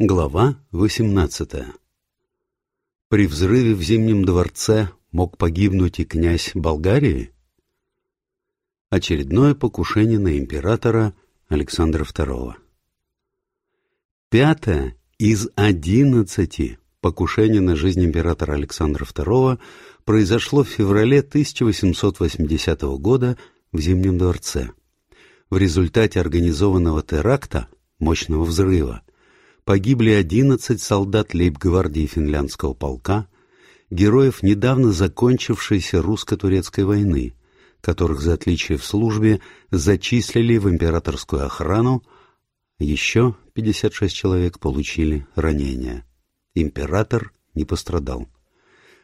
Глава 18 При взрыве в Зимнем дворце мог погибнуть и князь Болгарии? Очередное покушение на императора Александра II. Пятое из одиннадцати покушений на жизнь императора Александра II произошло в феврале 1880 года в Зимнем дворце. В результате организованного теракта, мощного взрыва, погибли 11 солдат лейб-гвардии финляндского полка, героев недавно закончившейся русско-турецкой войны, которых за отличие в службе зачислили в императорскую охрану, еще 56 человек получили ранения. Император не пострадал.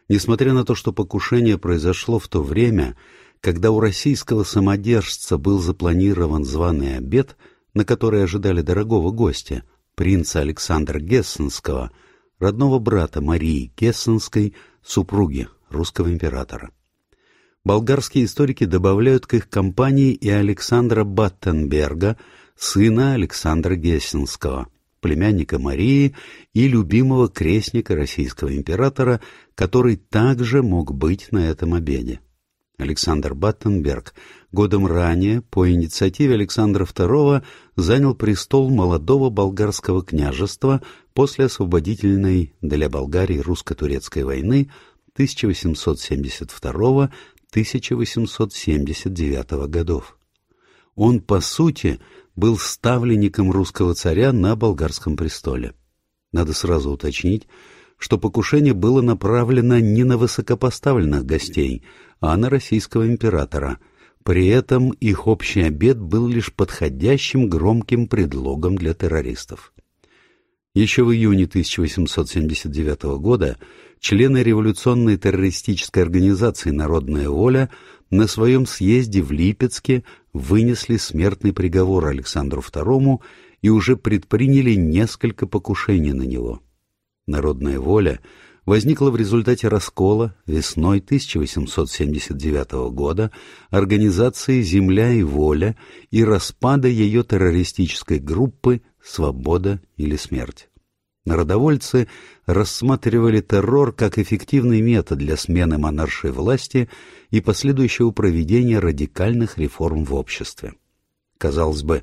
Несмотря на то, что покушение произошло в то время, когда у российского самодержца был запланирован званый обед, на который ожидали дорогого гостя – принца Александра Гессенского, родного брата Марии Гессенской, супруги русского императора. Болгарские историки добавляют к их компании и Александра Баттенберга, сына Александра Гессенского, племянника Марии и любимого крестника российского императора, который также мог быть на этом обеде. Александр Баттенберг годом ранее по инициативе Александра II занял престол молодого болгарского княжества после освободительной для Болгарии русско-турецкой войны 1872-1879 годов. Он, по сути, был ставленником русского царя на болгарском престоле. Надо сразу уточнить, что покушение было направлено не на высокопоставленных гостей, а на российского императора. При этом их общий обед был лишь подходящим громким предлогом для террористов. Еще в июне 1879 года члены революционной террористической организации «Народная воля» на своем съезде в Липецке вынесли смертный приговор Александру II и уже предприняли несколько покушений на него. Народная воля возникла в результате раскола весной 1879 года организации «Земля и воля» и распада ее террористической группы «Свобода или смерть». Народовольцы рассматривали террор как эффективный метод для смены монаршей власти и последующего проведения радикальных реформ в обществе. Казалось бы,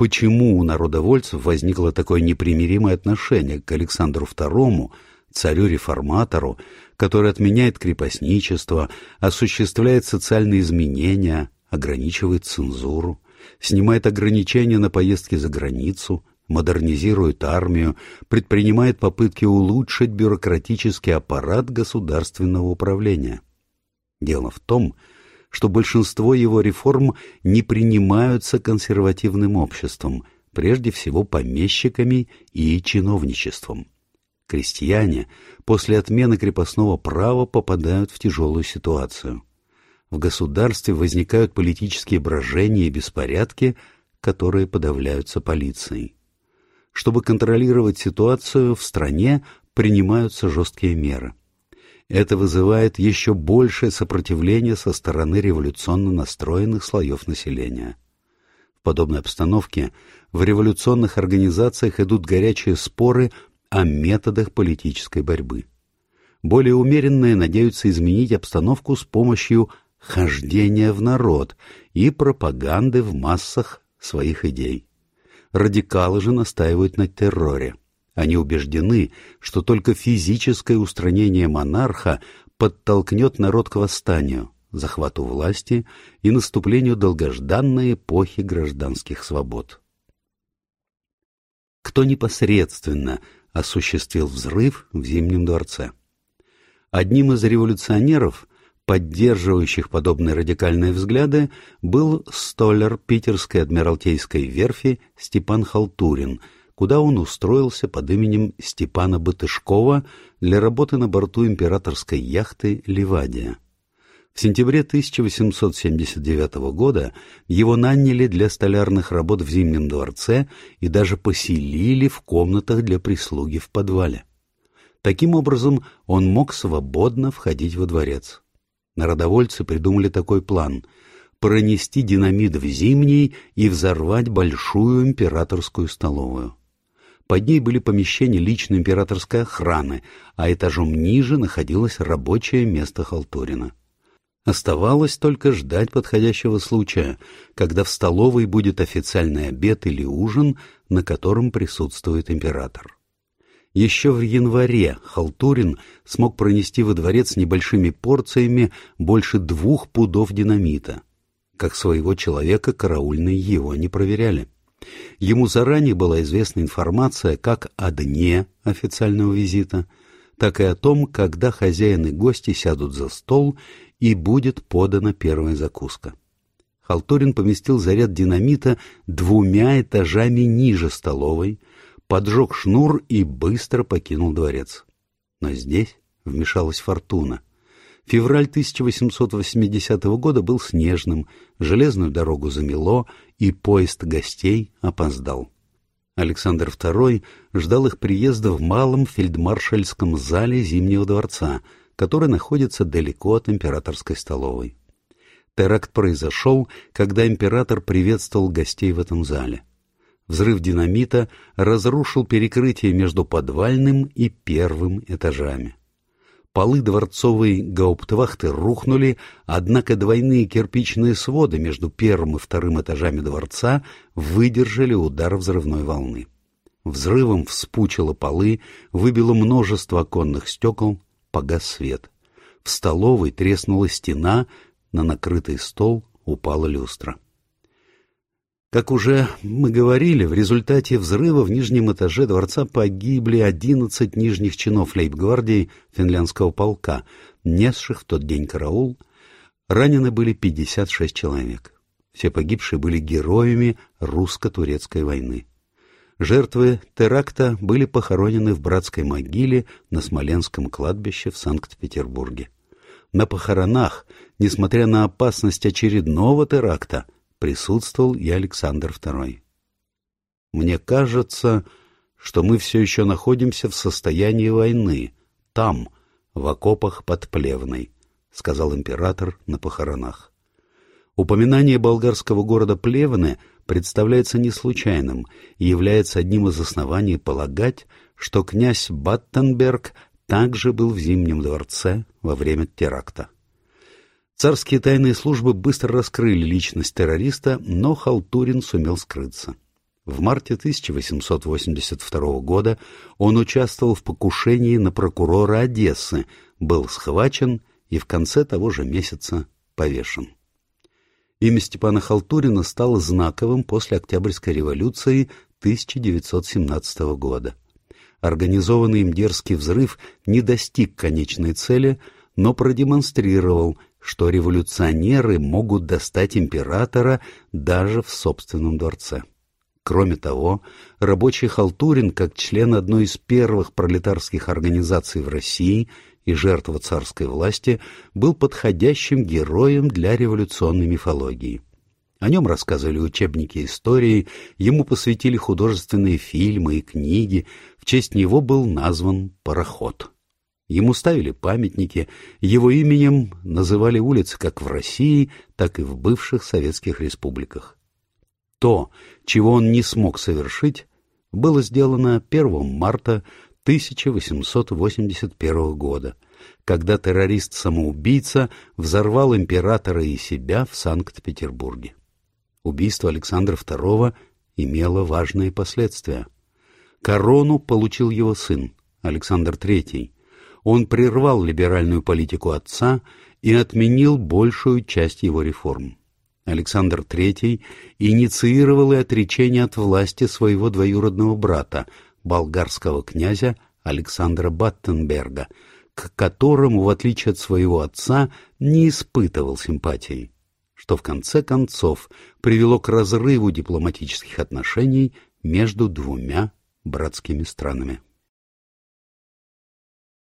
почему у народовольцев возникло такое непримиримое отношение к Александру II, царю-реформатору, который отменяет крепостничество, осуществляет социальные изменения, ограничивает цензуру, снимает ограничения на поездки за границу, модернизирует армию, предпринимает попытки улучшить бюрократический аппарат государственного управления. Дело в том, что что большинство его реформ не принимаются консервативным обществом, прежде всего помещиками и чиновничеством. Крестьяне после отмены крепостного права попадают в тяжелую ситуацию. В государстве возникают политические брожения и беспорядки, которые подавляются полицией. Чтобы контролировать ситуацию в стране, принимаются жесткие меры. Это вызывает еще большее сопротивление со стороны революционно настроенных слоев населения. В подобной обстановке в революционных организациях идут горячие споры о методах политической борьбы. Более умеренные надеются изменить обстановку с помощью хождения в народ и пропаганды в массах своих идей. Радикалы же настаивают на терроре. Они убеждены, что только физическое устранение монарха подтолкнет народ к восстанию, захвату власти и наступлению долгожданной эпохи гражданских свобод. Кто непосредственно осуществил взрыв в Зимнем дворце? Одним из революционеров, поддерживающих подобные радикальные взгляды, был столер Питерской адмиралтейской верфи Степан Халтурин – куда он устроился под именем Степана Батышкова для работы на борту императорской яхты «Ливадия». В сентябре 1879 года его наняли для столярных работ в Зимнем дворце и даже поселили в комнатах для прислуги в подвале. Таким образом, он мог свободно входить во дворец. Народовольцы придумали такой план — пронести динамит в Зимний и взорвать большую императорскую столовую. Под ней были помещения личной императорской охраны, а этажом ниже находилось рабочее место Халтурина. Оставалось только ждать подходящего случая, когда в столовой будет официальный обед или ужин, на котором присутствует император. Еще в январе Халтурин смог пронести во дворец небольшими порциями больше двух пудов динамита. Как своего человека караульные его не проверяли. Ему заранее была известна информация как о дне официального визита, так и о том, когда хозяин и гости сядут за стол и будет подана первая закуска. Халтурин поместил заряд динамита двумя этажами ниже столовой, поджег шнур и быстро покинул дворец. Но здесь вмешалась фортуна. Февраль 1880 года был снежным, железную дорогу замело, и поезд гостей опоздал. Александр II ждал их приезда в малом фельдмаршальском зале Зимнего дворца, который находится далеко от императорской столовой. Теракт произошел, когда император приветствовал гостей в этом зале. Взрыв динамита разрушил перекрытие между подвальным и первым этажами. Полы дворцовой гауптвахты рухнули, однако двойные кирпичные своды между первым и вторым этажами дворца выдержали удар взрывной волны. Взрывом вспучило полы, выбило множество оконных стекол, погас свет. В столовой треснула стена, на накрытый стол упала люстра. Как уже мы говорили, в результате взрыва в нижнем этаже дворца погибли 11 нижних чинов лейб-гвардии финляндского полка, несших в тот день караул. Ранены были 56 человек. Все погибшие были героями русско-турецкой войны. Жертвы теракта были похоронены в братской могиле на Смоленском кладбище в Санкт-Петербурге. На похоронах, несмотря на опасность очередного теракта, присутствовал и Александр II. Мне кажется, что мы все еще находимся в состоянии войны, там, в окопах под Плевной, — сказал император на похоронах. Упоминание болгарского города Плевны представляется не случайным и является одним из оснований полагать, что князь Баттенберг также был в Зимнем дворце во время теракта. Царские тайные службы быстро раскрыли личность террориста, но Халтурин сумел скрыться. В марте 1882 года он участвовал в покушении на прокурора Одессы, был схвачен и в конце того же месяца повешен. Имя Степана Халтурина стало знаковым после Октябрьской революции 1917 года. Организованный им дерзкий взрыв не достиг конечной цели, но продемонстрировал – что революционеры могут достать императора даже в собственном дворце. Кроме того, рабочий Халтурин, как член одной из первых пролетарских организаций в России и жертва царской власти, был подходящим героем для революционной мифологии. О нем рассказывали учебники истории, ему посвятили художественные фильмы и книги, в честь него был назван «Пароход». Ему ставили памятники, его именем называли улицы как в России, так и в бывших советских республиках. То, чего он не смог совершить, было сделано 1 марта 1881 года, когда террорист-самоубийца взорвал императора и себя в Санкт-Петербурге. Убийство Александра II имело важные последствия. Корону получил его сын, Александр III, он прервал либеральную политику отца и отменил большую часть его реформ. Александр III инициировал и отречение от власти своего двоюродного брата, болгарского князя Александра Баттенберга, к которому, в отличие от своего отца, не испытывал симпатий, что в конце концов привело к разрыву дипломатических отношений между двумя братскими странами.